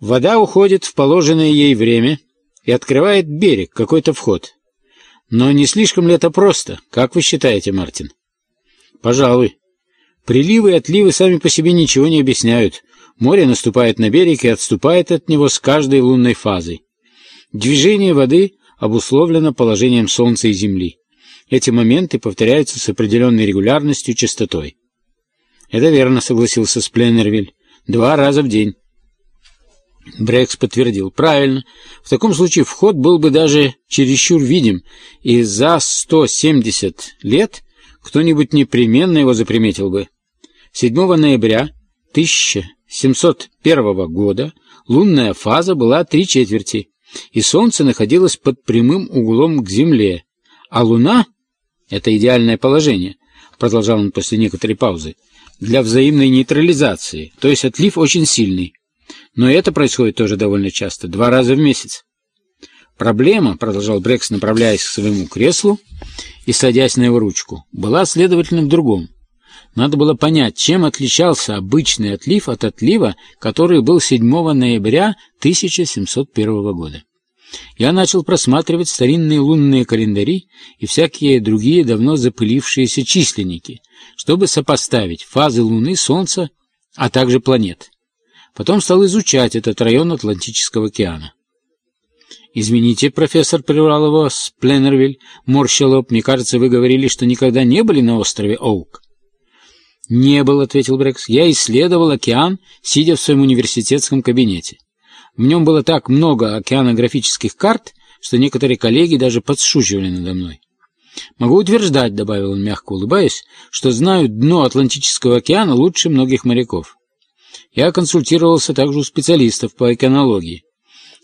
Вода уходит в положенное ей время и открывает берег, какой-то вход. Но не слишком ли это просто? Как вы считаете, Мартин? Пожалуй. Приливы и отливы сами по себе ничего не объясняют. Море наступает на берег и отступает от него с каждой лунной фазой. Движение воды обусловлено положением Солнца и Земли. Эти моменты повторяются с определенной регулярностью и частотой. «Это верно», — согласился Спленнервиль. «Два раза в день». Брекс подтвердил. «Правильно. В таком случае вход был бы даже чересчур видим, и за 170 лет кто-нибудь непременно его заприметил бы. 7 ноября 1701 года лунная фаза была три четверти, и Солнце находилось под прямым углом к Земле, а Луна — это идеальное положение, продолжал он после некоторой паузы, для взаимной нейтрализации, то есть отлив очень сильный. Но это происходит тоже довольно часто, два раза в месяц. Проблема, продолжал Брекс, направляясь к своему креслу и садясь на его ручку, была, следовательно, в другом. Надо было понять, чем отличался обычный отлив от отлива, который был 7 ноября 1701 года. Я начал просматривать старинные лунные календари и всякие другие давно запылившиеся численники, чтобы сопоставить фазы Луны, Солнца, а также планет. Потом стал изучать этот район Атлантического океана. «Извините, профессор», — прервал его Спленнервиль, морща лоб, «мне кажется, вы говорили, что никогда не были на острове Оук». «Не был», — ответил Брекс. «Я исследовал океан, сидя в своем университетском кабинете. В нем было так много океанографических карт, что некоторые коллеги даже подшучивали надо мной. «Могу утверждать», — добавил он, мягко улыбаясь, «что знаю дно Атлантического океана лучше многих моряков. Я консультировался также у специалистов по океанологии,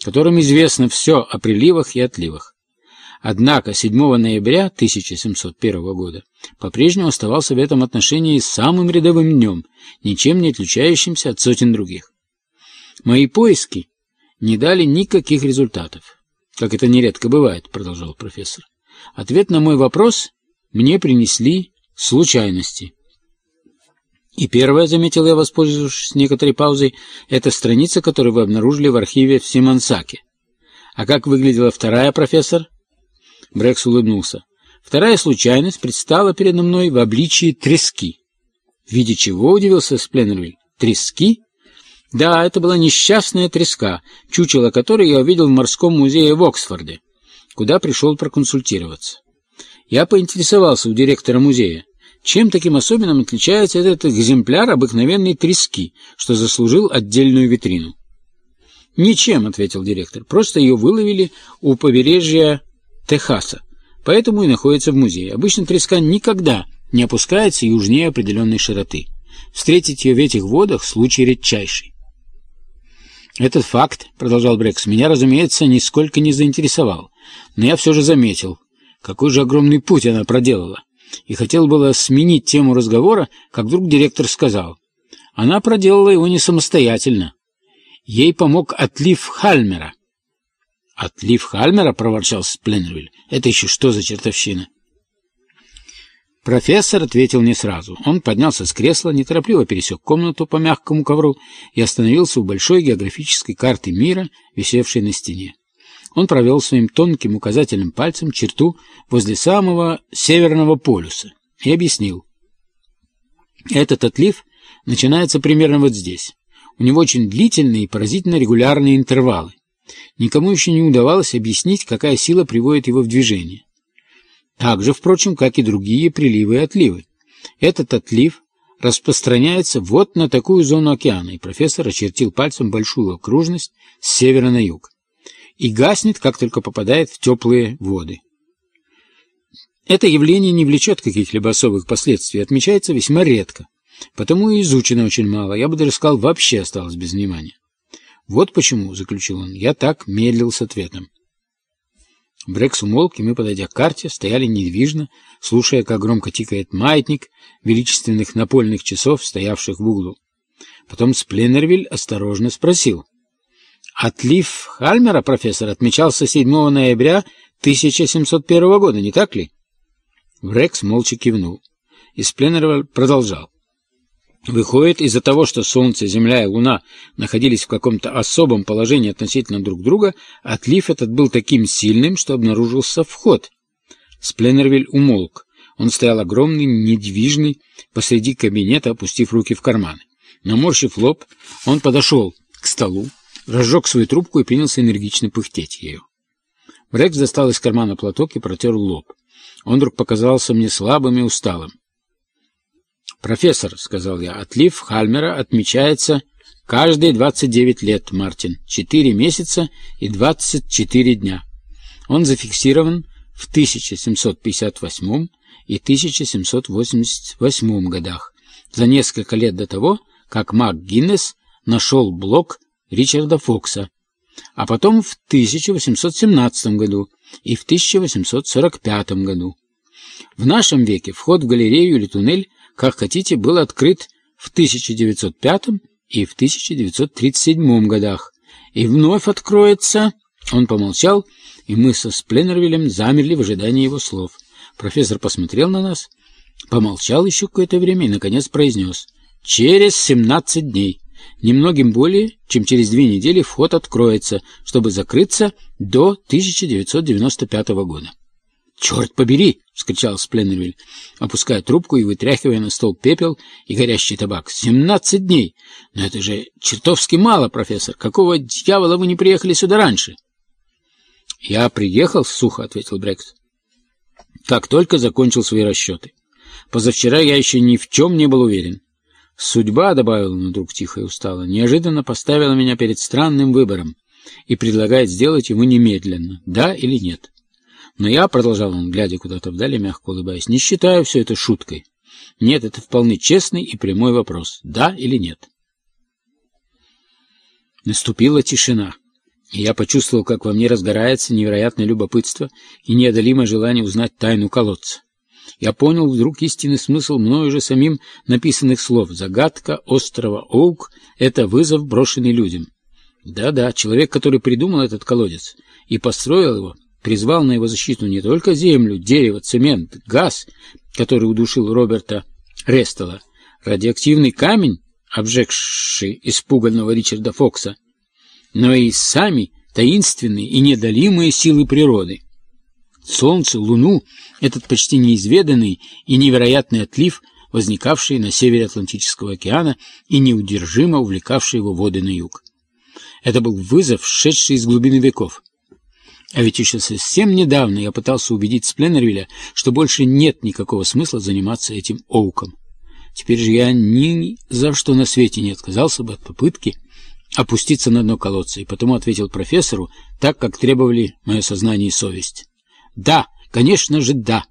которым известно все о приливах и отливах. Однако 7 ноября 1701 года по-прежнему оставался в этом отношении самым рядовым днем, ничем не отличающимся от сотен других. Мои поиски не дали никаких результатов. Как это нередко бывает, продолжал профессор. Ответ на мой вопрос мне принесли случайности. И первое, заметил я, воспользовавшись некоторой паузой, это страница, которую вы обнаружили в архиве в Симонсаке. А как выглядела вторая, профессор? Брекс улыбнулся. Вторая случайность предстала передо мной в обличии трески. В виде чего, удивился Спленнервиль? Трески? Да, это была несчастная треска, чучело которой я увидел в морском музее в Оксфорде, куда пришел проконсультироваться. Я поинтересовался у директора музея, чем таким особенным отличается этот экземпляр обыкновенной трески, что заслужил отдельную витрину. «Ничем», — ответил директор, — «просто ее выловили у побережья Техаса, поэтому и находится в музее. Обычно треска никогда не опускается южнее определенной широты. Встретить ее в этих водах — случай редчайший. Этот факт, — продолжал Брекс, — меня, разумеется, нисколько не заинтересовал, но я все же заметил, какой же огромный путь она проделала, и хотел было сменить тему разговора, как вдруг директор сказал. Она проделала его не самостоятельно. Ей помог отлив Хальмера. «Отлив Хальмера?» — проворчал Спленнервиль. «Это еще что за чертовщина?» Профессор ответил не сразу. Он поднялся с кресла, неторопливо пересек комнату по мягкому ковру и остановился у большой географической карты мира, висевшей на стене. Он провел своим тонким указательным пальцем черту возле самого северного полюса и объяснил. Этот отлив начинается примерно вот здесь. У него очень длительные и поразительно регулярные интервалы. Никому еще не удавалось объяснить, какая сила приводит его в движение. Так же, впрочем, как и другие приливы и отливы. Этот отлив распространяется вот на такую зону океана, и профессор очертил пальцем большую окружность с севера на юг, и гаснет, как только попадает в теплые воды. Это явление не влечет каких-либо особых последствий, отмечается весьма редко, потому и изучено очень мало, я бы даже сказал, вообще осталось без внимания. Вот почему, — заключил он, — я так медлил с ответом. Брекс умолк, и мы, подойдя к карте, стояли недвижно, слушая, как громко тикает маятник величественных напольных часов, стоявших в углу. Потом Спленнервиль осторожно спросил. «Отлив Хальмера, профессор, отмечался 7 ноября 1701 года, не так ли?» Брекс молча кивнул, и Спленнервиль продолжал. Выходит, из-за того, что Солнце, Земля и Луна находились в каком-то особом положении относительно друг друга, отлив этот был таким сильным, что обнаружился вход. Спленнервиль умолк. Он стоял огромный, недвижный, посреди кабинета, опустив руки в карманы. Наморщив лоб, он подошел к столу, разжег свою трубку и принялся энергично пыхтеть ею. Рекс достал из кармана платок и протер лоб. Он вдруг показался мне слабым и усталым. «Профессор», — сказал я, — «отлив Хальмера отмечается каждые 29 лет, Мартин, 4 месяца и 24 дня. Он зафиксирован в 1758 и 1788 годах, за несколько лет до того, как Мак Гиннес нашел блок Ричарда Фокса, а потом в 1817 году и в 1845 году. В нашем веке вход в галерею или туннель как хотите, был открыт в 1905 и в 1937 годах, и вновь откроется... Он помолчал, и мы со Спленнервиллем замерли в ожидании его слов. Профессор посмотрел на нас, помолчал еще какое-то время и, наконец, произнес «Через 17 дней». Немногим более, чем через две недели вход откроется, чтобы закрыться до 1995 года. «Черт побери!» — вскричал Спленнервиль, опуская трубку и вытряхивая на стол пепел и горящий табак. «Семнадцать дней! Но это же чертовски мало, профессор! Какого дьявола вы не приехали сюда раньше?» «Я приехал», — сухо ответил Брекс. «Как только закончил свои расчеты. Позавчера я еще ни в чем не был уверен. Судьба, — добавил он вдруг тихо и устало, — неожиданно поставила меня перед странным выбором и предлагает сделать его немедленно, да или нет». Но я, — продолжал он, глядя куда-то вдали, мягко улыбаясь, — не считаю все это шуткой. Нет, это вполне честный и прямой вопрос. Да или нет? Наступила тишина, и я почувствовал, как во мне разгорается невероятное любопытство и неодолимое желание узнать тайну колодца. Я понял вдруг истинный смысл мною же самим написанных слов. Загадка острова Оук — это вызов, брошенный людям. Да-да, человек, который придумал этот колодец и построил его — призвал на его защиту не только землю, дерево, цемент, газ, который удушил Роберта Рестела, радиоактивный камень, обжегший испуганного Ричарда Фокса, но и сами таинственные и недолимые силы природы. Солнце, Луну, этот почти неизведанный и невероятный отлив, возникавший на севере Атлантического океана и неудержимо увлекавший его воды на юг. Это был вызов, шедший из глубины веков. А ведь еще совсем недавно я пытался убедить Спленнервилля, что больше нет никакого смысла заниматься этим оуком. Теперь же я ни за что на свете не отказался бы от попытки опуститься на дно колодца, и потому ответил профессору так, как требовали мое сознание и совесть. «Да, конечно же, да!»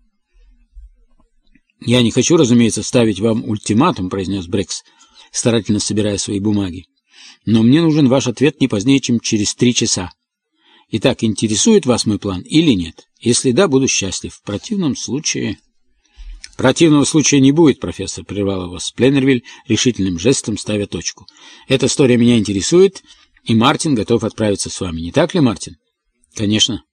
«Я не хочу, разумеется, ставить вам ультиматум», — произнес Брекс, старательно собирая свои бумаги. «Но мне нужен ваш ответ не позднее, чем через три часа. Итак, интересует вас мой план или нет? Если да, буду счастлив. В противном случае... «Противного случая не будет, профессор», — прервал его Спленнервиль, решительным жестом ставя точку. «Эта история меня интересует, и Мартин готов отправиться с вами. Не так ли, Мартин?» «Конечно».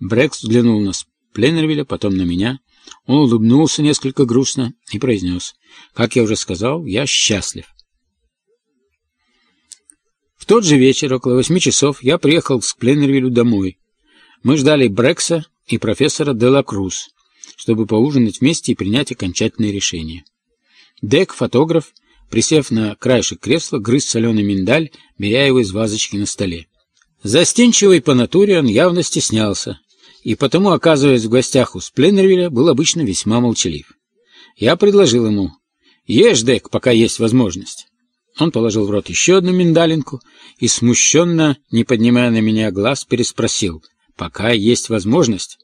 Брекс взглянул на Спленнервилля, потом на меня. Он улыбнулся несколько грустно и произнес. «Как я уже сказал, я счастлив». В тот же вечер, около восьми часов, я приехал к Пленнервиллю домой. Мы ждали Брекса и профессора Дела Круз, чтобы поужинать вместе и принять окончательное решение. Дек, фотограф, присев на краешек кресла, грыз соленый миндаль, беря его из вазочки на столе. Застенчивый по натуре он явно стеснялся, и потому, оказываясь в гостях у Спленнервилля, был обычно весьма молчалив. Я предложил ему «Ешь, Дек, пока есть возможность». Он положил в рот еще одну миндалинку и, смущенно, не поднимая на меня глаз, переспросил, «Пока есть возможность».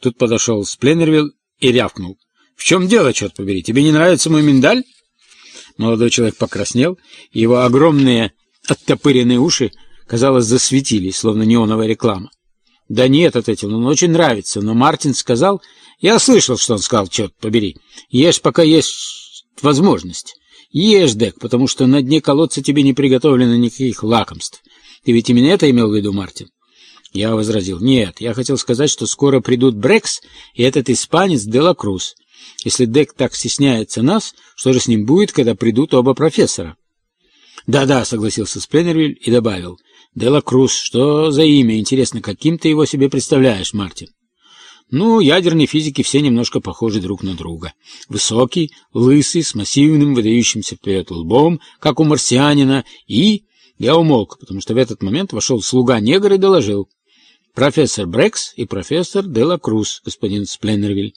Тут подошел Спленнервилл и рявкнул. «В чем дело, черт побери? Тебе не нравится мой миндаль?» Молодой человек покраснел, его огромные оттопыренные уши, казалось, засветились, словно неоновая реклама. «Да нет», — ответил он, — «очень нравится, но Мартин сказал...» «Я слышал, что он сказал, черт побери. Ешь, пока есть возможность». Ешь, Дек, потому что на дне колодца тебе не приготовлено никаких лакомств. Ты ведь именно это имел в виду, Мартин? Я возразил. Нет, я хотел сказать, что скоро придут Брекс и этот испанец Делакрус. Если Дек так стесняется нас, что же с ним будет, когда придут оба профессора? «Да-да», — согласился Спленнервиль и добавил. «Дела Круз, что за имя? Интересно, каким ты его себе представляешь, Мартин?» Ну, ядерные физики все немножко похожи друг на друга. Высокий, лысый, с массивным, выдающимся вперед лбом, как у марсианина, и... Я умолк, потому что в этот момент вошел слуга-негр и доложил. Профессор Брекс и профессор Дела Круз, господин Спленнервиль.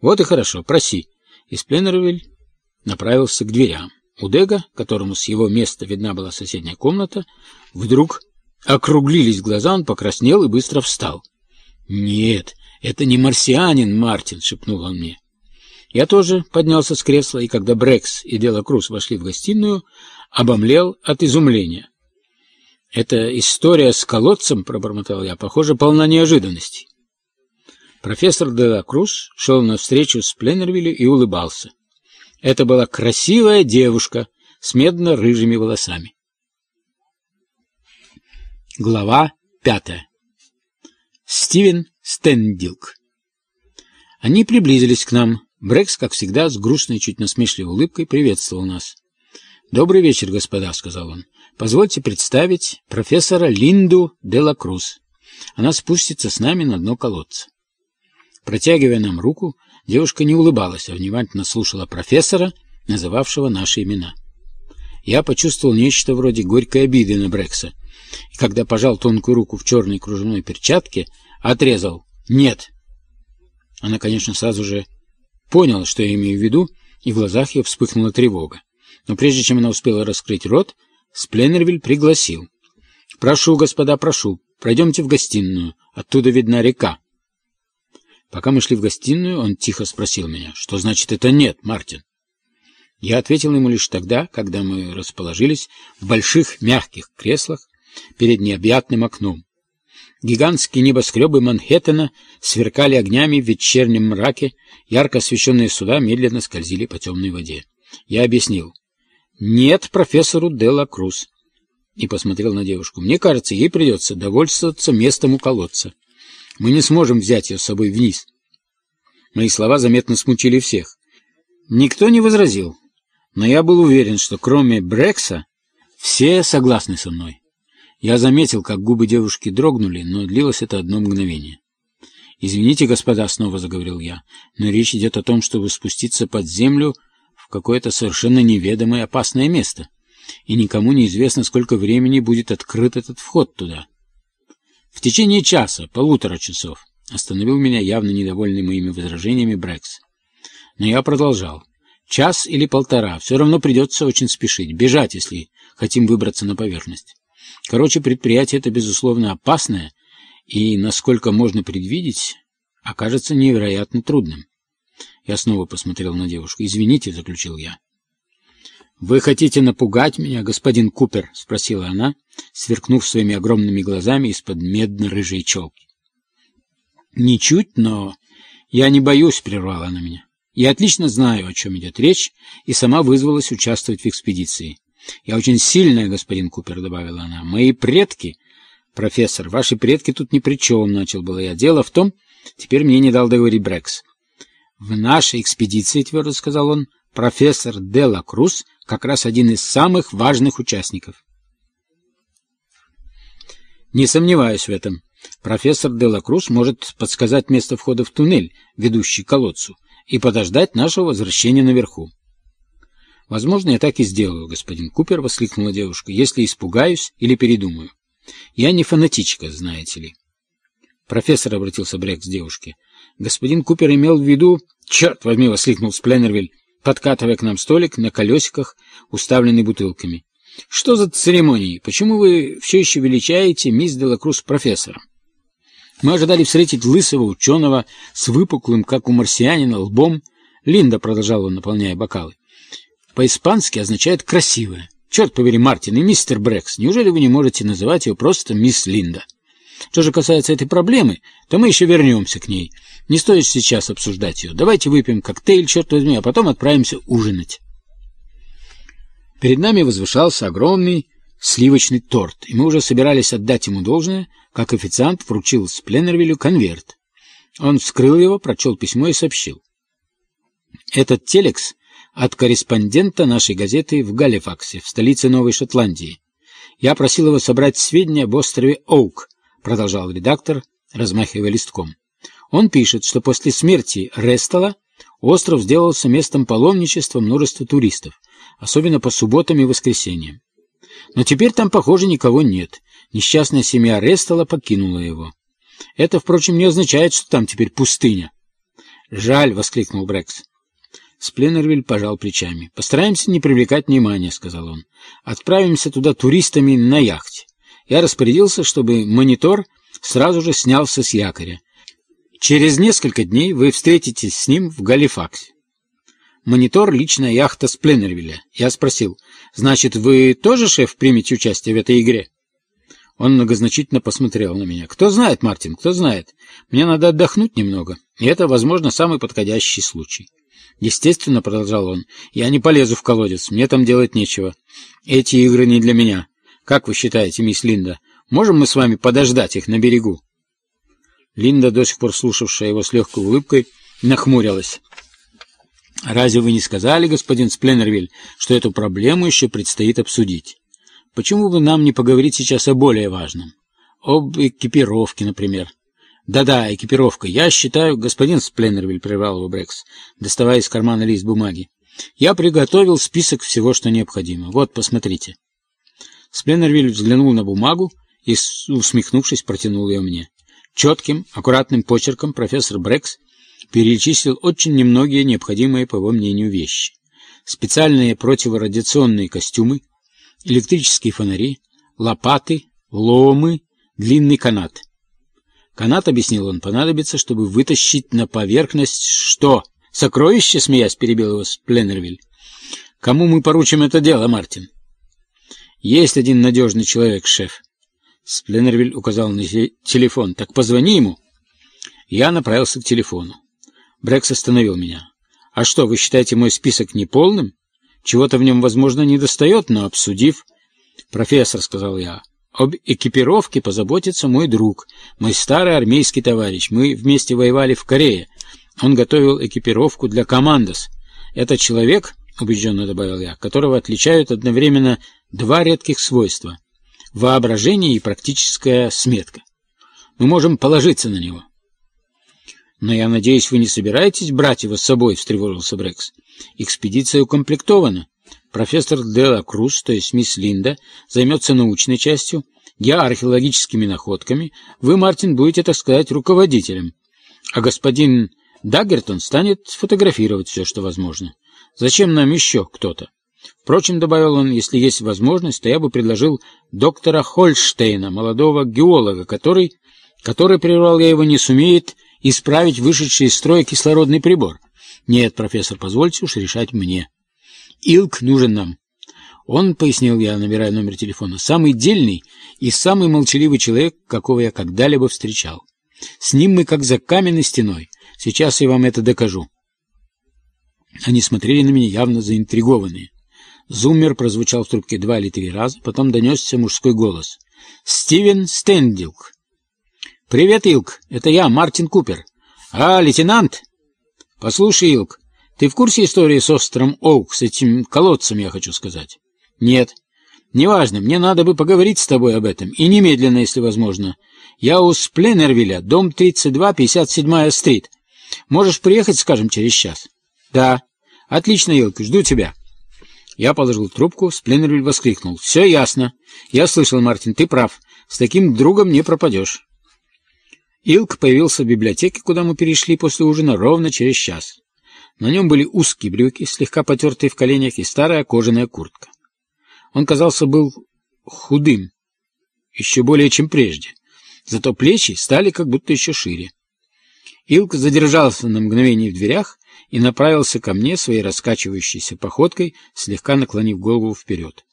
Вот и хорошо, проси. И Спленнервиль направился к дверям. У Дега, которому с его места видна была соседняя комната, вдруг округлились глаза, он покраснел и быстро встал. «Нет, это не марсианин, Мартин», — шепнул он мне. Я тоже поднялся с кресла, и когда Брекс и Дела Круз вошли в гостиную, обомлел от изумления. «Эта история с колодцем, — пробормотал я, — похоже, полна неожиданностей». Профессор Дела Круз шел навстречу с Пленнервилю и улыбался. Это была красивая девушка с медно-рыжими волосами. Глава пятая. Стивен Стендилк. Они приблизились к нам. Брекс, как всегда, с грустной, чуть насмешливой улыбкой приветствовал нас. «Добрый вечер, господа», — сказал он. «Позвольте представить профессора Линду де ла Круз. Она спустится с нами на дно колодца». Протягивая нам руку, девушка не улыбалась, а внимательно слушала профессора, называвшего наши имена. Я почувствовал нечто вроде горькой обиды на Брекса, и когда пожал тонкую руку в черной кружевной перчатке, отрезал «Нет». Она, конечно, сразу же поняла, что я имею в виду, и в глазах ее вспыхнула тревога. Но прежде чем она успела раскрыть рот, Спленнервиль пригласил. «Прошу, господа, прошу, пройдемте в гостиную, оттуда видна река». Пока мы шли в гостиную, он тихо спросил меня, что значит это «нет», Мартин. Я ответил ему лишь тогда, когда мы расположились в больших мягких креслах перед необъятным окном. Гигантские небоскребы Манхэттена сверкали огнями в вечернем мраке, ярко освещенные суда медленно скользили по темной воде. Я объяснил. «Нет профессору Делла Круз». И посмотрел на девушку. «Мне кажется, ей придется довольствоваться местом у колодца. Мы не сможем взять ее с собой вниз». Мои слова заметно смутили всех. Никто не возразил, но я был уверен, что кроме Брекса все согласны со мной. Я заметил, как губы девушки дрогнули, но длилось это одно мгновение. «Извините, господа», — снова заговорил я, — «но речь идет о том, чтобы спуститься под землю в какое-то совершенно неведомое опасное место, и никому не известно, сколько времени будет открыт этот вход туда». «В течение часа, полутора часов», — остановил меня явно недовольный моими возражениями Брекс. Но я продолжал. «Час или полтора, все равно придется очень спешить, бежать, если хотим выбраться на поверхность». Короче, предприятие это, безусловно, опасное и, насколько можно предвидеть, окажется невероятно трудным. Я снова посмотрел на девушку. «Извините», — заключил я. «Вы хотите напугать меня, господин Купер?» — спросила она, сверкнув своими огромными глазами из-под медно-рыжей челки. «Ничуть, но я не боюсь», — прервала она меня. «Я отлично знаю, о чем идет речь, и сама вызвалась участвовать в экспедиции. «Я очень сильная, господин Купер», — добавила она. «Мои предки...» «Профессор, ваши предки тут ни при чем», — начал было я. «Дело в том...» Теперь мне не дал договорить Брекс. «В нашей экспедиции, — твердо сказал он, — профессор Делла Круз как раз один из самых важных участников». «Не сомневаюсь в этом. Профессор Делла Круз может подсказать место входа в туннель, ведущий к колодцу, и подождать нашего возвращения наверху. «Возможно, я так и сделаю, господин Купер», — воскликнула девушка, «если испугаюсь или передумаю. Я не фанатичка, знаете ли». «Профессор», — обратился Брек к девушке, — «господин Купер имел в виду...» «Черт возьми!» — воскликнул Спленнервиль, подкатывая к нам столик на колесиках, уставленный бутылками. «Что за церемонии? Почему вы все еще величаете мисс Делакрус профессором?» Мы ожидали встретить лысого ученого с выпуклым, как у марсианина, лбом. Линда продолжала, наполняя бокалы по-испански означает «красивая». Черт побери, Мартин и мистер Брекс, неужели вы не можете называть ее просто мисс Линда? Что же касается этой проблемы, то мы еще вернемся к ней. Не стоит сейчас обсуждать ее. Давайте выпьем коктейль, черт возьми, а потом отправимся ужинать. Перед нами возвышался огромный сливочный торт, и мы уже собирались отдать ему должное, как официант вручил Спленнервилю конверт. Он вскрыл его, прочел письмо и сообщил. Этот телекс от корреспондента нашей газеты в Галифаксе, в столице Новой Шотландии. Я просил его собрать сведения об острове Оук, продолжал редактор, размахивая листком. Он пишет, что после смерти Рестала остров сделался местом паломничества множества туристов, особенно по субботам и воскресеньям. Но теперь там, похоже, никого нет. Несчастная семья Рестала покинула его. Это, впрочем, не означает, что там теперь пустыня. «Жаль!» — воскликнул Брекс. Спленнервиль пожал плечами. «Постараемся не привлекать внимания», — сказал он. «Отправимся туда туристами на яхте». Я распорядился, чтобы монитор сразу же снялся с якоря. Через несколько дней вы встретитесь с ним в Галифаксе. Монитор — личная яхта Спленнервилля. Я спросил, «Значит, вы тоже, шеф, примете участие в этой игре?» Он многозначительно посмотрел на меня. «Кто знает, Мартин, кто знает. Мне надо отдохнуть немного, и это, возможно, самый подходящий случай». «Естественно», — продолжал он, — «я не полезу в колодец, мне там делать нечего. Эти игры не для меня. Как вы считаете, мисс Линда, можем мы с вами подождать их на берегу?» Линда, до сих пор слушавшая его с легкой улыбкой, нахмурилась. «Разве вы не сказали, господин Спленнервиль, что эту проблему еще предстоит обсудить?» Почему бы нам не поговорить сейчас о более важном? Об экипировке, например. Да-да, экипировка. Я считаю, господин Спленнервиль прервал его Брекс, доставая из кармана лист бумаги. Я приготовил список всего, что необходимо. Вот, посмотрите. Спленнервиль взглянул на бумагу и, усмехнувшись, протянул ее мне. Четким, аккуратным почерком профессор Брекс перечислил очень немногие необходимые, по его мнению, вещи. Специальные противорадиационные костюмы, электрические фонари, лопаты, ломы, длинный канат. Канат, объяснил он, понадобится, чтобы вытащить на поверхность что? Сокровище, смеясь, перебил его Спленнервиль. Кому мы поручим это дело, Мартин? Есть один надежный человек, шеф. Спленнервиль указал на телефон. Так позвони ему. Я направился к телефону. Брекс остановил меня. А что, вы считаете мой список неполным? Чего-то в нем, возможно, не достает, но обсудив... «Профессор», — сказал я, — «об экипировке позаботится мой друг, мой старый армейский товарищ. Мы вместе воевали в Корее. Он готовил экипировку для командос. Это человек, — убежденно добавил я, — которого отличают одновременно два редких свойства — воображение и практическая сметка. Мы можем положиться на него». «Но я надеюсь, вы не собираетесь брать его с собой?» — встревожился Брекс. Экспедиция укомплектована. Профессор Дела Круз, то есть мисс Линда, займется научной частью, я археологическими находками, вы, Мартин, будете, так сказать, руководителем, а господин Даггертон станет фотографировать все, что возможно. Зачем нам еще кто-то? Впрочем, добавил он, если есть возможность, то я бы предложил доктора Хольштейна, молодого геолога, который, который, прервал я его, не сумеет исправить вышедший из строя кислородный прибор. «Нет, профессор, позвольте уж решать мне. Илк нужен нам». Он, пояснил я, набирая номер телефона, самый дельный и самый молчаливый человек, какого я когда-либо встречал. С ним мы как за каменной стеной. Сейчас я вам это докажу. Они смотрели на меня явно заинтригованные. Зуммер прозвучал в трубке два или три раза, потом донесся мужской голос. «Стивен Стендилк». «Привет, Илк, это я, Мартин Купер». «А, лейтенант?» «Послушай, Илк, ты в курсе истории с островом Оук, с этим колодцем, я хочу сказать?» «Нет». «Неважно, мне надо бы поговорить с тобой об этом, и немедленно, если возможно. Я у Спленнервилля, дом 32, 57-я стрит. Можешь приехать, скажем, через час?» «Да». «Отлично, Илк, жду тебя». Я положил трубку, Спленнервиль воскликнул. «Все ясно. Я слышал, Мартин, ты прав. С таким другом не пропадешь». Илк появился в библиотеке, куда мы перешли после ужина ровно через час. На нем были узкие брюки, слегка потертые в коленях, и старая кожаная куртка. Он, казался, был худым, еще более, чем прежде. Зато плечи стали как будто еще шире. Илк задержался на мгновение в дверях и направился ко мне своей раскачивающейся походкой, слегка наклонив голову вперед.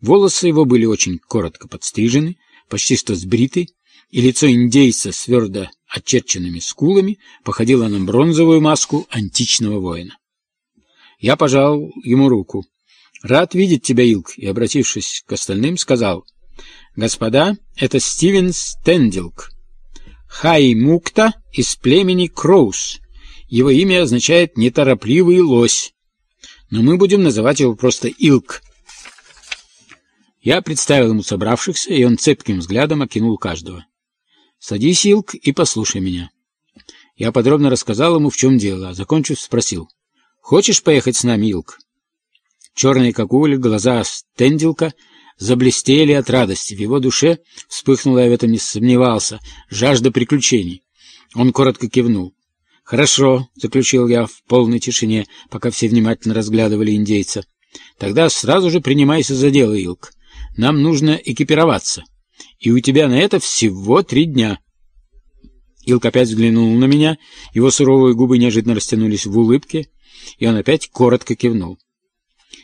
Волосы его были очень коротко подстрижены, почти что сбриты, и лицо индейца с твердо очерченными скулами походило на бронзовую маску античного воина. Я пожал ему руку. «Рад видеть тебя, Илк», и, обратившись к остальным, сказал, «Господа, это Стивен Стендилк, Хай Мукта из племени Кроус. Его имя означает «неторопливый лось», но мы будем называть его просто Илк. Я представил ему собравшихся, и он цепким взглядом окинул каждого. «Садись, Илк, и послушай меня». Я подробно рассказал ему, в чем дело, а закончив, спросил. «Хочешь поехать с нами, Илк?» Черные, как уголь, глаза Стендилка заблестели от радости. В его душе, вспыхнуло, я в этом не сомневался, жажда приключений. Он коротко кивнул. «Хорошо», — заключил я в полной тишине, пока все внимательно разглядывали индейца. «Тогда сразу же принимайся за дело, Илк. Нам нужно экипироваться. И у тебя на это всего три дня». Илк опять взглянул на меня, его суровые губы неожиданно растянулись в улыбке, и он опять коротко кивнул.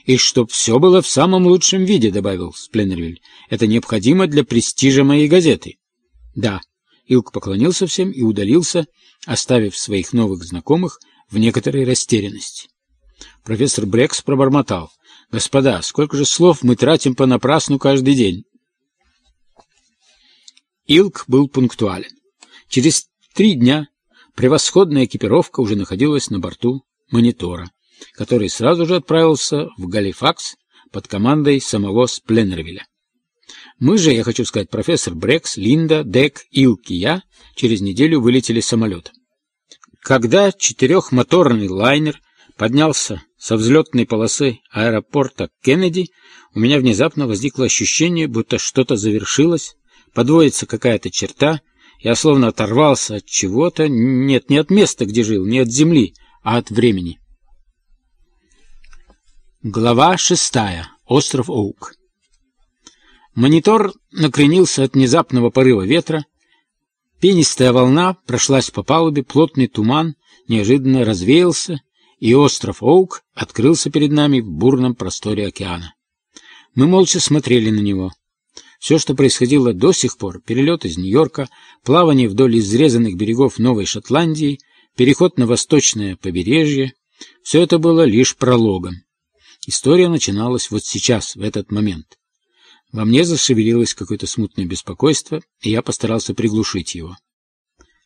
«И чтоб все было в самом лучшем виде», — добавил Спленнервиль. «Это необходимо для престижа моей газеты». «Да». Илк поклонился всем и удалился, оставив своих новых знакомых в некоторой растерянности. Профессор Брекс пробормотал. «Господа, сколько же слов мы тратим понапрасну каждый день?» Илк был пунктуален. Через три дня превосходная экипировка уже находилась на борту монитора, который сразу же отправился в Галифакс под командой самого Спленнервилля. Мы же, я хочу сказать, профессор Брекс, Линда, Дек, Илк и я через неделю вылетели самолетом. Когда четырехмоторный лайнер поднялся со взлетной полосы аэропорта Кеннеди, у меня внезапно возникло ощущение, будто что-то завершилось, подводится какая-то черта, я словно оторвался от чего-то, нет, не от места, где жил, не от земли, а от времени. Глава шестая. Остров Оук. Монитор накренился от внезапного порыва ветра. Пенистая волна прошлась по палубе, плотный туман неожиданно развеялся, и остров Оук открылся перед нами в бурном просторе океана. Мы молча смотрели на него. Все, что происходило до сих пор, перелет из Нью-Йорка, плавание вдоль изрезанных берегов Новой Шотландии, переход на восточное побережье, все это было лишь прологом. История начиналась вот сейчас, в этот момент. Во мне зашевелилось какое-то смутное беспокойство, и я постарался приглушить его.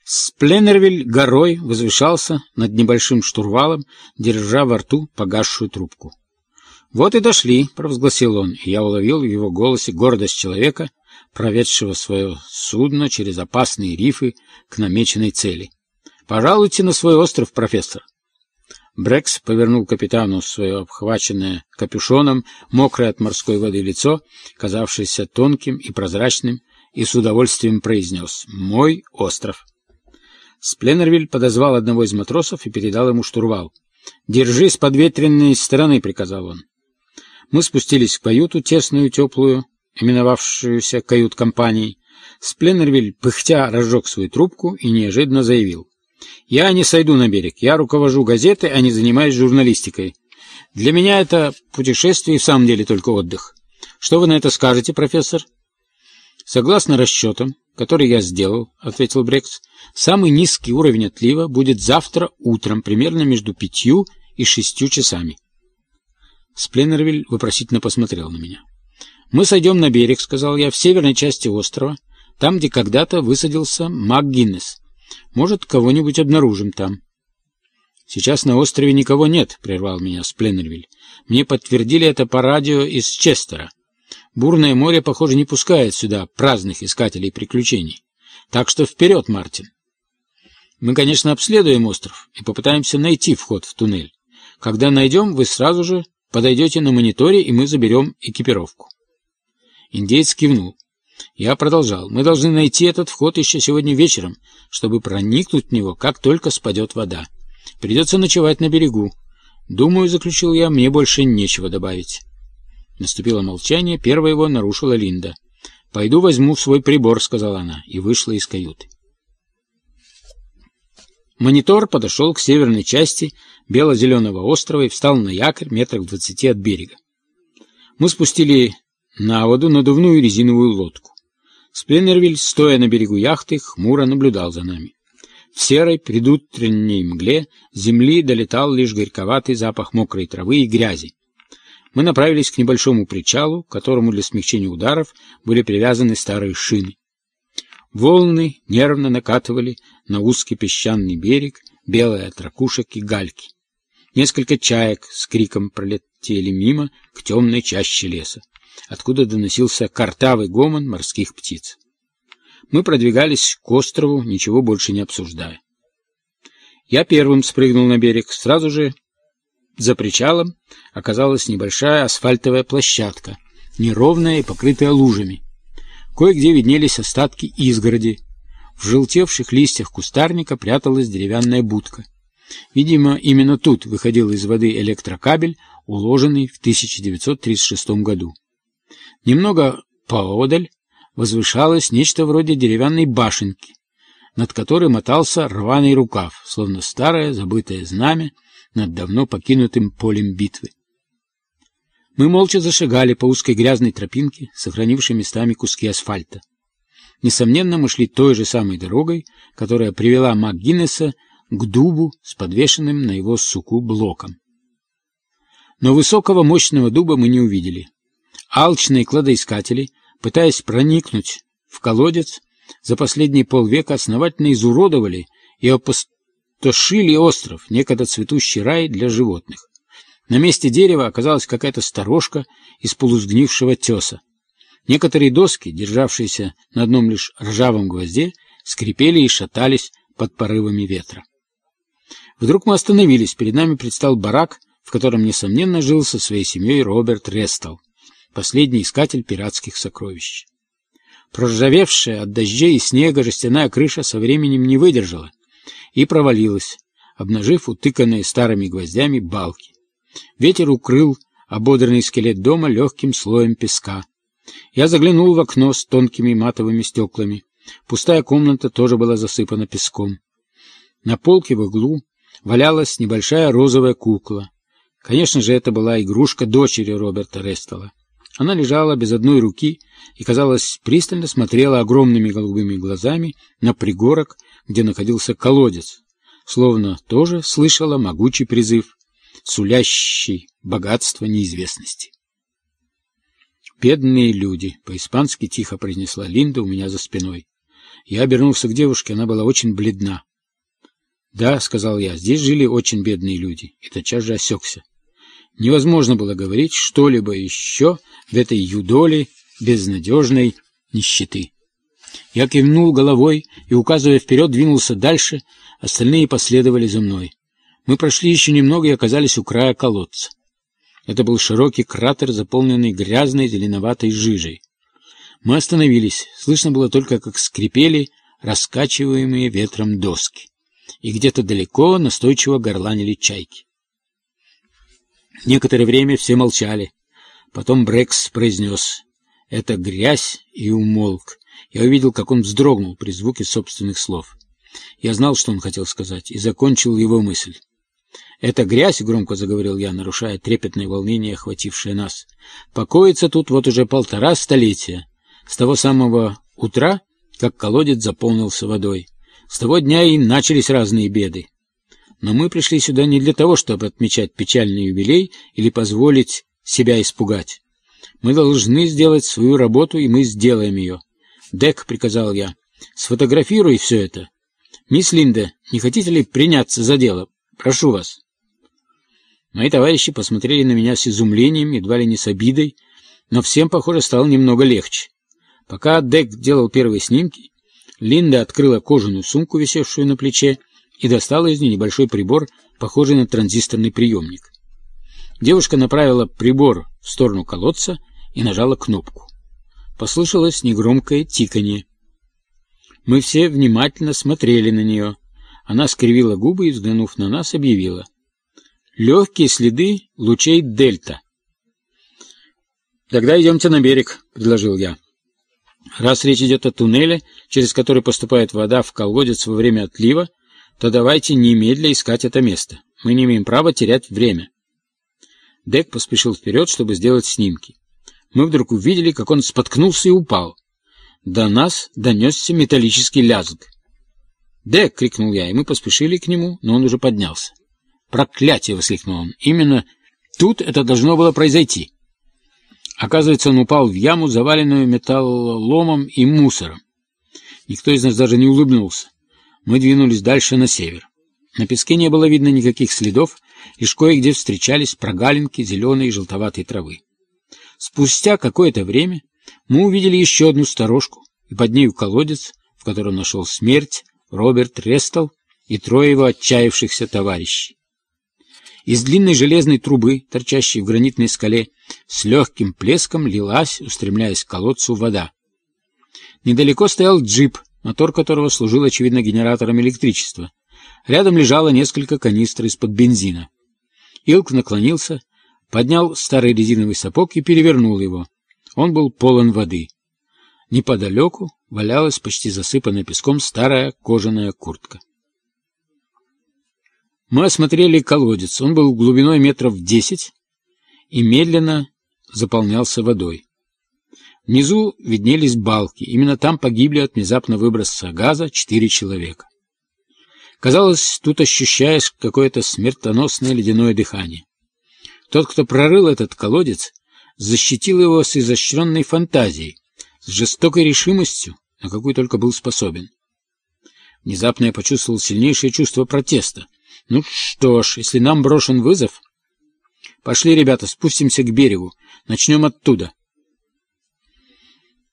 Спленнервиль горой возвышался над небольшим штурвалом, держа во рту погасшую трубку. «Вот и дошли», — провозгласил он, и я уловил в его голосе гордость человека, проведшего свое судно через опасные рифы к намеченной цели. «Пожалуйте на свой остров, профессор». Брекс повернул капитану свое обхваченное капюшоном, мокрое от морской воды лицо, казавшееся тонким и прозрачным, и с удовольствием произнес «Мой остров». Спленнервиль подозвал одного из матросов и передал ему штурвал. «Держись подветренной стороны», — приказал он. Мы спустились в каюту, тесную, теплую, именовавшуюся кают-компанией. Спленнервиль, пыхтя, разжег свою трубку и неожиданно заявил. «Я не сойду на берег. Я руковожу газетой, а не занимаюсь журналистикой. Для меня это путешествие и в самом деле только отдых. Что вы на это скажете, профессор?» «Согласно расчетам, которые я сделал», — ответил Брекс, «самый низкий уровень отлива будет завтра утром, примерно между пятью и шестью часами». Спленнервиль вопросительно посмотрел на меня. «Мы сойдем на берег», — сказал я, — «в северной части острова, там, где когда-то высадился МакГиннес. Может, кого-нибудь обнаружим там». «Сейчас на острове никого нет», — прервал меня Спленнервиль. «Мне подтвердили это по радио из Честера. Бурное море, похоже, не пускает сюда праздных искателей приключений. Так что вперед, Мартин!» «Мы, конечно, обследуем остров и попытаемся найти вход в туннель. Когда найдем, вы сразу же подойдете на мониторе, и мы заберем экипировку». Индеец кивнул. Я продолжал. «Мы должны найти этот вход еще сегодня вечером, чтобы проникнуть в него, как только спадет вода. Придется ночевать на берегу. Думаю, — заключил я, — мне больше нечего добавить». Наступило молчание, первое его нарушила Линда. «Пойду возьму свой прибор», — сказала она, и вышла из каюты. Монитор подошел к северной части бело-зеленого острова и встал на якорь метрах двадцати от берега. Мы спустили на воду надувную резиновую лодку. Спленнервиль, стоя на берегу яхты, хмуро наблюдал за нами. В серой предутренней мгле земли долетал лишь горьковатый запах мокрой травы и грязи. Мы направились к небольшому причалу, к которому для смягчения ударов были привязаны старые шины. Волны нервно накатывали на узкий песчаный берег, белая от ракушек и гальки. Несколько чаек с криком пролетели мимо к темной чаще леса, откуда доносился картавый гомон морских птиц. Мы продвигались к острову, ничего больше не обсуждая. Я первым спрыгнул на берег. Сразу же за причалом оказалась небольшая асфальтовая площадка, неровная и покрытая лужами. Кое-где виднелись остатки изгороди. В желтевших листьях кустарника пряталась деревянная будка. Видимо, именно тут выходил из воды электрокабель, уложенный в 1936 году. Немного поодаль возвышалось нечто вроде деревянной башенки, над которой мотался рваный рукав, словно старое забытое знамя над давно покинутым полем битвы. Мы молча зашагали по узкой грязной тропинке, сохранившей местами куски асфальта. Несомненно, мы шли той же самой дорогой, которая привела МакГиннеса к дубу с подвешенным на его суку блоком. Но высокого мощного дуба мы не увидели. Алчные кладоискатели, пытаясь проникнуть в колодец, за последние полвека основательно изуродовали и опустошили остров, некогда цветущий рай для животных. На месте дерева оказалась какая-то сторожка из полусгнившего теса. Некоторые доски, державшиеся на одном лишь ржавом гвозде, скрипели и шатались под порывами ветра. Вдруг мы остановились, перед нами предстал барак, в котором, несомненно, жил со своей семьей Роберт Рестал, последний искатель пиратских сокровищ. Проржавевшая от дождей и снега жестяная крыша со временем не выдержала и провалилась, обнажив утыканные старыми гвоздями балки. Ветер укрыл ободранный скелет дома легким слоем песка. Я заглянул в окно с тонкими матовыми стеклами. Пустая комната тоже была засыпана песком. На полке в углу валялась небольшая розовая кукла. Конечно же, это была игрушка дочери Роберта Рестала. Она лежала без одной руки и, казалось, пристально смотрела огромными голубыми глазами на пригорок, где находился колодец, словно тоже слышала могучий призыв, сулящий богатство неизвестности. «Бедные люди», — по-испански тихо произнесла Линда у меня за спиной. Я обернулся к девушке, она была очень бледна. «Да», — сказал я, — «здесь жили очень бедные люди», и тотчас же осекся. Невозможно было говорить что-либо еще в этой юдоле безнадежной нищеты. Я кивнул головой и, указывая вперед, двинулся дальше, остальные последовали за мной. Мы прошли еще немного и оказались у края колодца. Это был широкий кратер, заполненный грязной зеленоватой жижей. Мы остановились. Слышно было только, как скрипели раскачиваемые ветром доски. И где-то далеко настойчиво горланили чайки. Некоторое время все молчали. Потом Брекс произнес «Это грязь» и умолк. Я увидел, как он вздрогнул при звуке собственных слов. Я знал, что он хотел сказать, и закончил его мысль. «Это грязь», — громко заговорил я, нарушая трепетное волнение, охватившее нас, — «покоится тут вот уже полтора столетия, с того самого утра, как колодец заполнился водой. С того дня и начались разные беды. Но мы пришли сюда не для того, чтобы отмечать печальный юбилей или позволить себя испугать. Мы должны сделать свою работу, и мы сделаем ее. Дек, — приказал я, — сфотографируй все это. Мисс Линда, не хотите ли приняться за дело? Прошу вас. Мои товарищи посмотрели на меня с изумлением, едва ли не с обидой, но всем, похоже, стало немного легче. Пока Дек делал первые снимки, Линда открыла кожаную сумку, висевшую на плече, и достала из нее небольшой прибор, похожий на транзисторный приемник. Девушка направила прибор в сторону колодца и нажала кнопку. Послышалось негромкое тиканье. Мы все внимательно смотрели на нее. Она скривила губы и, взглянув на нас, объявила. «Легкие следы лучей дельта». «Тогда идемте на берег», — предложил я. «Раз речь идет о туннеле, через который поступает вода в колодец во время отлива, то давайте немедля искать это место. Мы не имеем права терять время. Дек поспешил вперед, чтобы сделать снимки. Мы вдруг увидели, как он споткнулся и упал. До нас донесся металлический лязг. «Дек!» — крикнул я, и мы поспешили к нему, но он уже поднялся. «Проклятие!» — воскликнул он. «Именно тут это должно было произойти». Оказывается, он упал в яму, заваленную металлоломом и мусором. Никто из нас даже не улыбнулся мы двинулись дальше на север. На песке не было видно никаких следов, лишь кое-где встречались прогалинки зеленой и желтоватой травы. Спустя какое-то время мы увидели еще одну сторожку, и под нею колодец, в котором нашел смерть Роберт Рестл и трое его отчаявшихся товарищей. Из длинной железной трубы, торчащей в гранитной скале, с легким плеском лилась, устремляясь к колодцу, вода. Недалеко стоял джип, мотор которого служил, очевидно, генератором электричества. Рядом лежало несколько канистр из-под бензина. Илк наклонился, поднял старый резиновый сапог и перевернул его. Он был полон воды. Неподалеку валялась почти засыпанная песком старая кожаная куртка. Мы осмотрели колодец. Он был глубиной метров десять и медленно заполнялся водой. Внизу виднелись балки. Именно там погибли от внезапно выброса газа четыре человека. Казалось, тут ощущаешь какое-то смертоносное ледяное дыхание. Тот, кто прорыл этот колодец, защитил его с изощренной фантазией, с жестокой решимостью, на какую только был способен. Внезапно я почувствовал сильнейшее чувство протеста. Ну что ж, если нам брошен вызов... Пошли, ребята, спустимся к берегу. Начнем оттуда.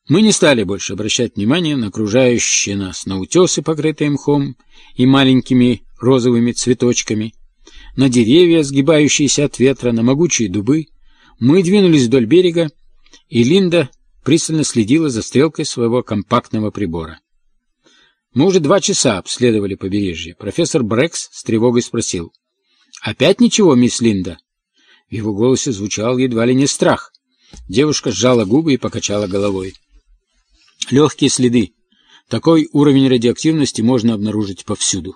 Мы не стали больше обращать внимание на окружающие нас, на утесы, покрытые мхом и маленькими розовыми цветочками, на деревья, сгибающиеся от ветра, на могучие дубы. Мы двинулись вдоль берега, и Линда пристально следила за стрелкой своего компактного прибора. Мы уже два часа обследовали побережье. Профессор Брекс с тревогой спросил. «Опять ничего, мисс Линда?» В его голосе звучал едва ли не страх. Девушка сжала губы и покачала головой. «Легкие следы. Такой уровень радиоактивности можно обнаружить повсюду».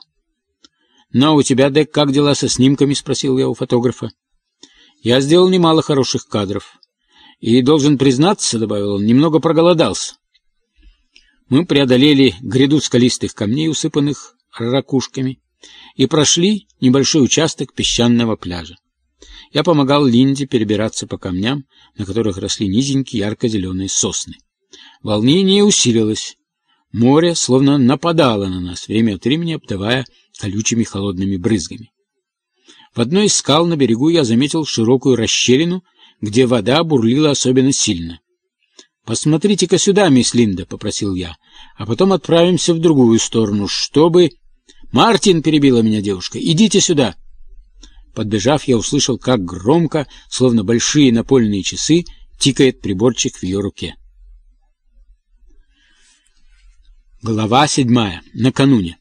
«Ну, а у тебя, Дек, как дела со снимками?» — спросил я у фотографа. «Я сделал немало хороших кадров. И, должен признаться, — добавил он, — немного проголодался. Мы преодолели гряду скалистых камней, усыпанных ракушками, и прошли небольшой участок песчаного пляжа. Я помогал Линде перебираться по камням, на которых росли низенькие ярко-зеленые сосны. Волнение усилилось. Море словно нападало на нас, время от времени обдавая колючими холодными брызгами. В одной из скал на берегу я заметил широкую расщелину, где вода бурлила особенно сильно. «Посмотрите-ка сюда, мисс Линда», — попросил я, — «а потом отправимся в другую сторону, чтобы...» «Мартин!» — перебила меня девушка. «Идите сюда!» Подбежав, я услышал, как громко, словно большие напольные часы, тикает приборчик в ее руке. Глава седьмая. Накануне.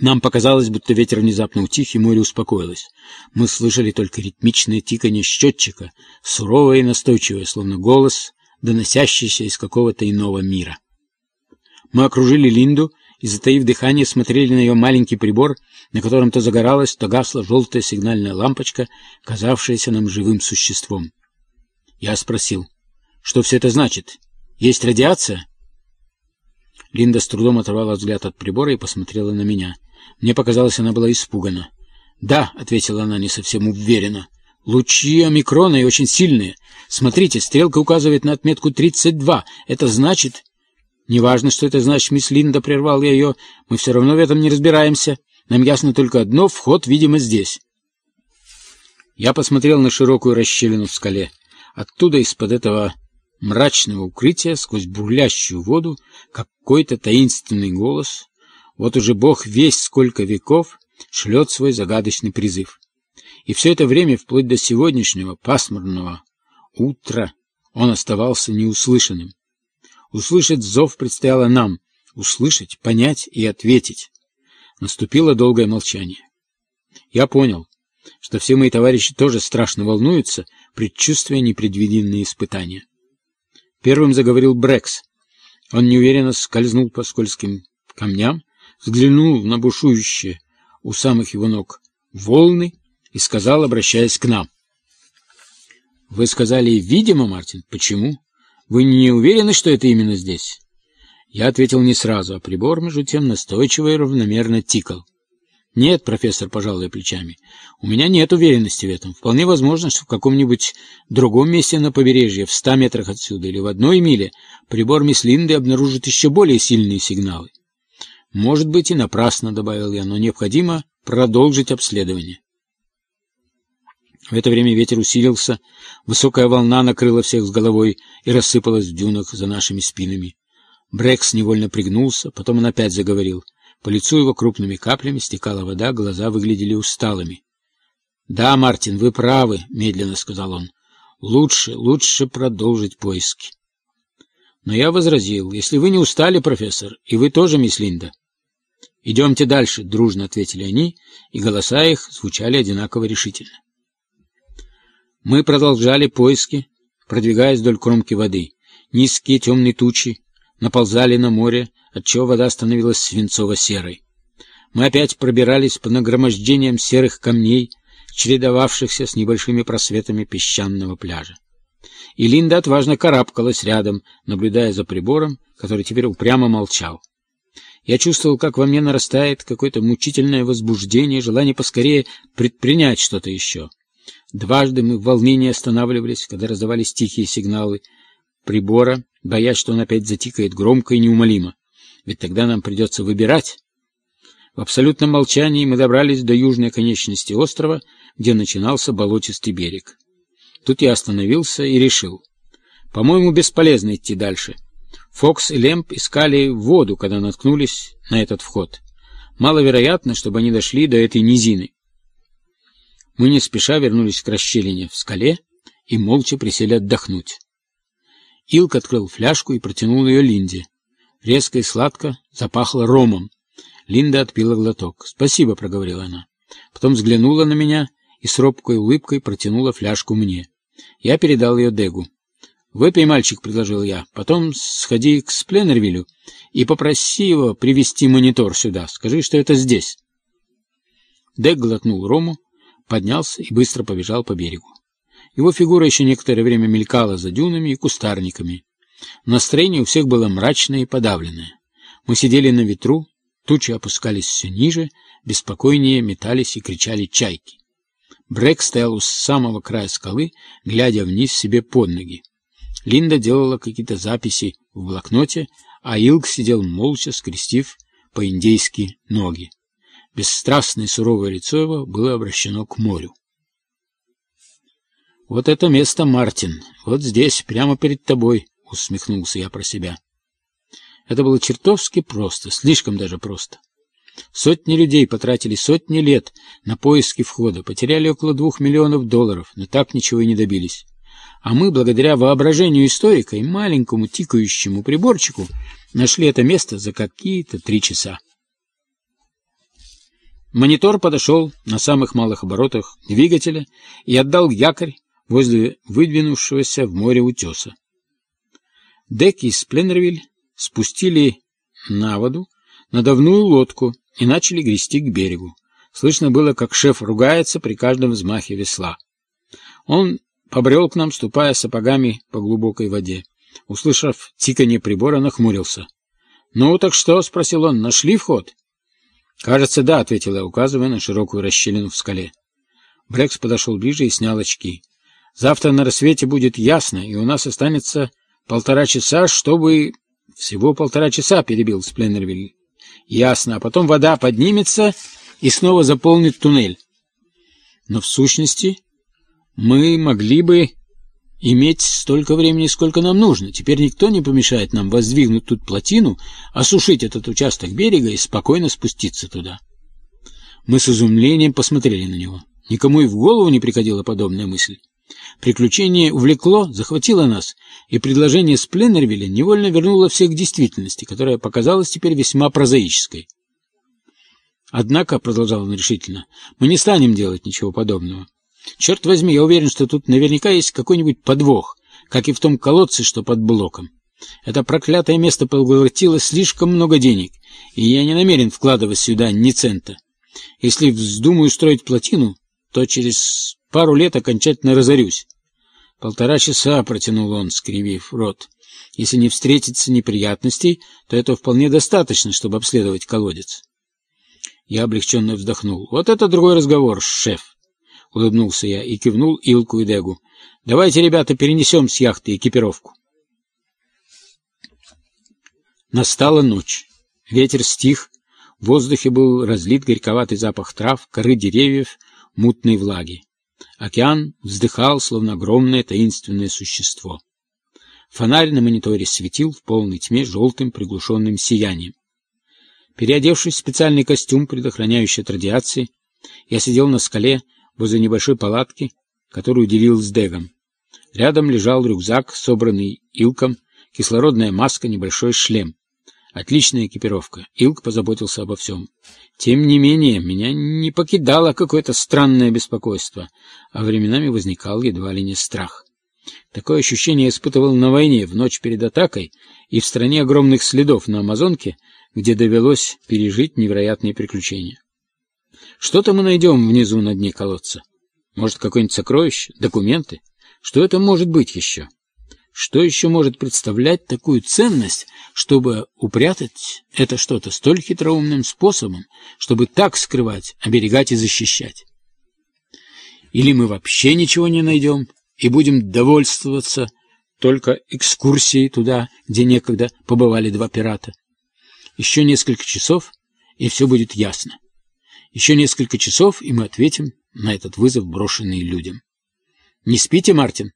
Нам показалось, будто ветер внезапно утих, и море успокоилось. Мы слышали только ритмичное тиканье счетчика, суровое и настойчивое, словно голос доносящийся из какого-то иного мира. Мы окружили Линду и, затаив дыхание, смотрели на ее маленький прибор, на котором то загоралась, то гасла желтая сигнальная лампочка, казавшаяся нам живым существом. Я спросил, что все это значит? Есть радиация? Линда с трудом оторвала взгляд от прибора и посмотрела на меня. Мне показалось, она была испугана. «Да», — ответила она не совсем уверенно, — «лучи омикрона и очень сильные. Смотрите, стрелка указывает на отметку 32. Это значит... Неважно, что это значит, мисс Линда, прервал я ее. Мы все равно в этом не разбираемся. Нам ясно только одно, вход, видимо, здесь. Я посмотрел на широкую расщелину в скале. Оттуда, из-под этого мрачного укрытия, сквозь бурлящую воду, какой-то таинственный голос, вот уже Бог весь сколько веков, шлет свой загадочный призыв. И все это время, вплоть до сегодняшнего пасмурного утро он оставался неуслышанным. Услышать зов предстояло нам, услышать, понять и ответить. Наступило долгое молчание. Я понял, что все мои товарищи тоже страшно волнуются, предчувствуя непредвиденные испытания. Первым заговорил Брекс. Он неуверенно скользнул по скользким камням, взглянул на бушующие у самых его ног волны и сказал, обращаясь к нам. Вы сказали «видимо», Мартин. Почему? Вы не уверены, что это именно здесь? Я ответил не сразу, а прибор, между тем, настойчиво и равномерно тикал. Нет, профессор, пожалуй, плечами. У меня нет уверенности в этом. Вполне возможно, что в каком-нибудь другом месте на побережье, в ста метрах отсюда или в одной миле, прибор мисс Линды обнаружит еще более сильные сигналы. Может быть и напрасно, добавил я, но необходимо продолжить обследование. В это время ветер усилился, высокая волна накрыла всех с головой и рассыпалась в дюнах за нашими спинами. Брекс невольно пригнулся, потом он опять заговорил. По лицу его крупными каплями стекала вода, глаза выглядели усталыми. «Да, Мартин, вы правы», — медленно сказал он. «Лучше, лучше продолжить поиски». Но я возразил, «Если вы не устали, профессор, и вы тоже, мисс Линда». «Идемте дальше», — дружно ответили они, и голоса их звучали одинаково решительно. Мы продолжали поиски, продвигаясь вдоль кромки воды. Низкие темные тучи наползали на море, отчего вода становилась свинцово-серой. Мы опять пробирались по нагромождениям серых камней, чередовавшихся с небольшими просветами песчаного пляжа. И Линда отважно карабкалась рядом, наблюдая за прибором, который теперь упрямо молчал. Я чувствовал, как во мне нарастает какое-то мучительное возбуждение, желание поскорее предпринять что-то еще. Дважды мы в волнении останавливались, когда раздавались тихие сигналы прибора, боясь, что он опять затикает громко и неумолимо. Ведь тогда нам придется выбирать. В абсолютном молчании мы добрались до южной конечности острова, где начинался болотистый берег. Тут я остановился и решил. По-моему, бесполезно идти дальше. Фокс и Лемп искали воду, когда наткнулись на этот вход. Маловероятно, чтобы они дошли до этой низины. Мы не спеша вернулись к расщелине в скале и молча присели отдохнуть. Илк открыл фляжку и протянул ее Линде. Резко и сладко запахло ромом. Линда отпила глоток. «Спасибо», — проговорила она. Потом взглянула на меня и с робкой улыбкой протянула фляжку мне. Я передал ее Дегу. «Выпей, мальчик», — предложил я. «Потом сходи к Спленнервилю и попроси его привезти монитор сюда. Скажи, что это здесь». Дег глотнул рому, поднялся и быстро побежал по берегу. Его фигура еще некоторое время мелькала за дюнами и кустарниками. Настроение у всех было мрачное и подавленное. Мы сидели на ветру, тучи опускались все ниже, беспокойнее метались и кричали чайки. Брэк стоял у самого края скалы, глядя вниз себе под ноги. Линда делала какие-то записи в блокноте, а Илк сидел молча, скрестив по-индейски ноги. Бесстрастное суровое лицо его было обращено к морю. «Вот это место, Мартин, вот здесь, прямо перед тобой», — усмехнулся я про себя. Это было чертовски просто, слишком даже просто. Сотни людей потратили сотни лет на поиски входа, потеряли около двух миллионов долларов, но так ничего и не добились. А мы, благодаря воображению историка и маленькому тикающему приборчику, нашли это место за какие-то три часа. Монитор подошел на самых малых оборотах двигателя и отдал якорь возле выдвинувшегося в море утеса. Дек и Спленнервиль спустили на воду надувную лодку и начали грести к берегу. Слышно было, как шеф ругается при каждом взмахе весла. Он побрел к нам, ступая сапогами по глубокой воде. Услышав тиканье прибора, нахмурился. «Ну, так что?» — спросил он. «Нашли вход?» «Кажется, да», — ответил я, указывая на широкую расщелину в скале. Брекс подошел ближе и снял очки. «Завтра на рассвете будет ясно, и у нас останется полтора часа, чтобы...» «Всего полтора часа», — перебил Спленнервиль. «Ясно, а потом вода поднимется и снова заполнит туннель». «Но в сущности мы могли бы иметь столько времени, сколько нам нужно. Теперь никто не помешает нам воздвигнуть тут плотину, осушить этот участок берега и спокойно спуститься туда. Мы с изумлением посмотрели на него. Никому и в голову не приходила подобная мысль. Приключение увлекло, захватило нас, и предложение с Пленнервилля невольно вернуло всех к действительности, которая показалась теперь весьма прозаической. Однако, — продолжал он решительно, — мы не станем делать ничего подобного. Черт возьми, я уверен, что тут наверняка есть какой-нибудь подвох, как и в том колодце, что под блоком. Это проклятое место поглотило слишком много денег, и я не намерен вкладывать сюда ни цента. Если вздумаю строить плотину, то через пару лет окончательно разорюсь. Полтора часа протянул он, скривив рот. Если не встретится неприятностей, то этого вполне достаточно, чтобы обследовать колодец. Я облегченно вздохнул. Вот это другой разговор, шеф. — улыбнулся я и кивнул Илку и Дегу. «Давайте, ребята, перенесем с яхты экипировку». Настала ночь. Ветер стих, В воздухе был разлит горьковатый запах трав, коры деревьев, мутной влаги. Океан вздыхал, словно огромное таинственное существо. Фонарь на мониторе светил в полной тьме желтым приглушенным сиянием. Переодевшись в специальный костюм, предохраняющий от радиации, я сидел на скале возле небольшой палатки, которую делил с Дегом. Рядом лежал рюкзак, собранный Илком, кислородная маска, небольшой шлем. Отличная экипировка. Илк позаботился обо всем. Тем не менее, меня не покидало какое-то странное беспокойство, а временами возникал едва ли не страх. Такое ощущение испытывал на войне, в ночь перед атакой и в стране огромных следов на Амазонке, где довелось пережить невероятные приключения. Что-то мы найдем внизу на дне колодца. Может, какое-нибудь сокровище, документы? Что это может быть еще? Что еще может представлять такую ценность, чтобы упрятать это что-то столь хитроумным способом, чтобы так скрывать, оберегать и защищать? Или мы вообще ничего не найдем и будем довольствоваться только экскурсией туда, где некогда побывали два пирата? Еще несколько часов, и все будет ясно. Еще несколько часов, и мы ответим на этот вызов, брошенный людям. «Не спите, Мартин?»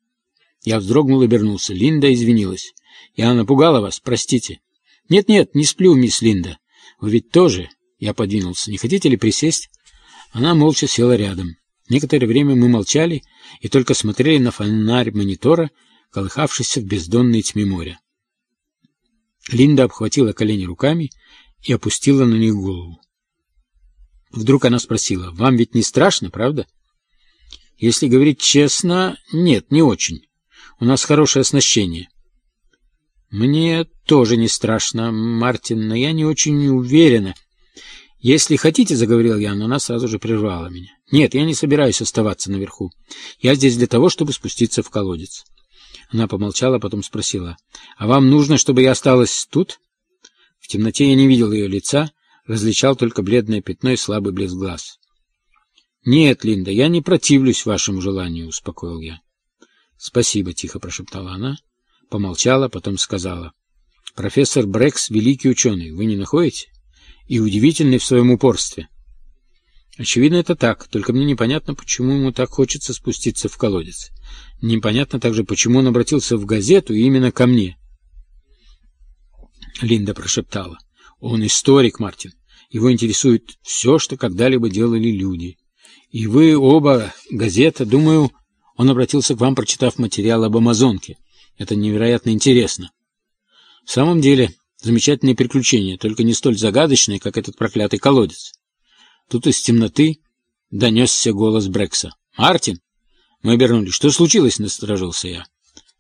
Я вздрогнул и обернулся. Линда извинилась. «Я напугала вас, простите». «Нет-нет, не сплю, мисс Линда. Вы ведь тоже...» Я подвинулся. «Не хотите ли присесть?» Она молча села рядом. Некоторое время мы молчали и только смотрели на фонарь монитора, колыхавшийся в бездонной тьме моря. Линда обхватила колени руками и опустила на них голову. Вдруг она спросила, «Вам ведь не страшно, правда?» «Если говорить честно, нет, не очень. У нас хорошее оснащение». «Мне тоже не страшно, Мартин, но я не очень уверена». «Если хотите, — заговорил я, но она сразу же прервала меня. Нет, я не собираюсь оставаться наверху. Я здесь для того, чтобы спуститься в колодец». Она помолчала, потом спросила, «А вам нужно, чтобы я осталась тут?» В темноте я не видел ее лица, различал только бледное пятно и слабый блеск глаз. «Нет, Линда, я не противлюсь вашему желанию», — успокоил я. «Спасибо», — тихо прошептала она, помолчала, потом сказала. «Профессор Брекс — великий ученый, вы не находите? И удивительный в своем упорстве». Очевидно, это так, только мне непонятно, почему ему так хочется спуститься в колодец. Непонятно также, почему он обратился в газету именно ко мне. Линда прошептала. Он историк, Мартин. Его интересует все, что когда-либо делали люди. И вы оба, газета, думаю, он обратился к вам, прочитав материал об Амазонке. Это невероятно интересно. В самом деле, замечательные приключения, только не столь загадочные, как этот проклятый колодец. Тут из темноты донесся голос Брекса. «Мартин!» Мы обернулись. «Что случилось?» — насторожился я.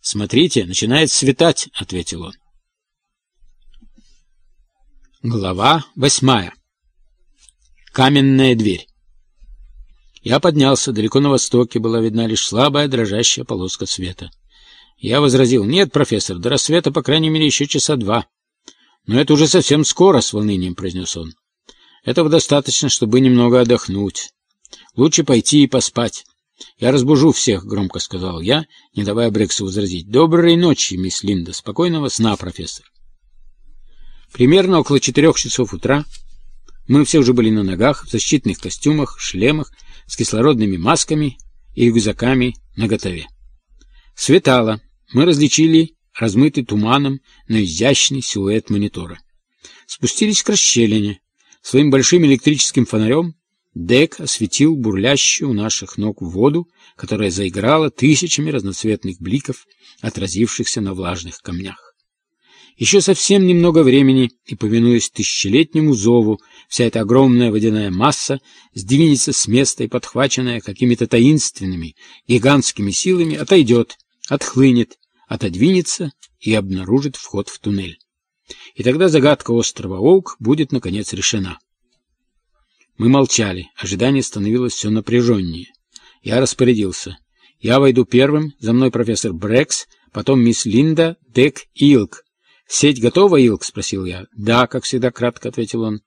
«Смотрите, начинает светать», — ответил он. Глава восьмая. Каменная дверь. Я поднялся, далеко на востоке была видна лишь слабая дрожащая полоска света. Я возразил, нет, профессор, до рассвета, по крайней мере, еще часа два. Но это уже совсем скоро, с волнением произнес он. Этого достаточно, чтобы немного отдохнуть. Лучше пойти и поспать. Я разбужу всех, громко сказал я, не давая Брексу возразить. Доброй ночи, мисс Линда. Спокойного сна, профессор. Примерно около четырех часов утра мы все уже были на ногах, в защитных костюмах, шлемах с кислородными масками и рюкзаками наготове. Светало. Мы различили размытый туманом, но изящный силуэт монитора. Спустились к расщелине. Своим большим электрическим фонарем Дек осветил бурлящую у наших ног воду, которая заиграла тысячами разноцветных бликов, отразившихся на влажных камнях. Еще совсем немного времени, и, повинуясь тысячелетнему зову, вся эта огромная водяная масса сдвинется с места и, подхваченная какими-то таинственными, гигантскими силами, отойдет, отхлынет, отодвинется и обнаружит вход в туннель. И тогда загадка острова Оук будет, наконец, решена. Мы молчали, ожидание становилось все напряженнее. Я распорядился. Я войду первым, за мной профессор Брекс, потом мисс Линда, Дек и Илк, «Сеть готова, Илк?» — спросил я. «Да», — как всегда кратко ответил он.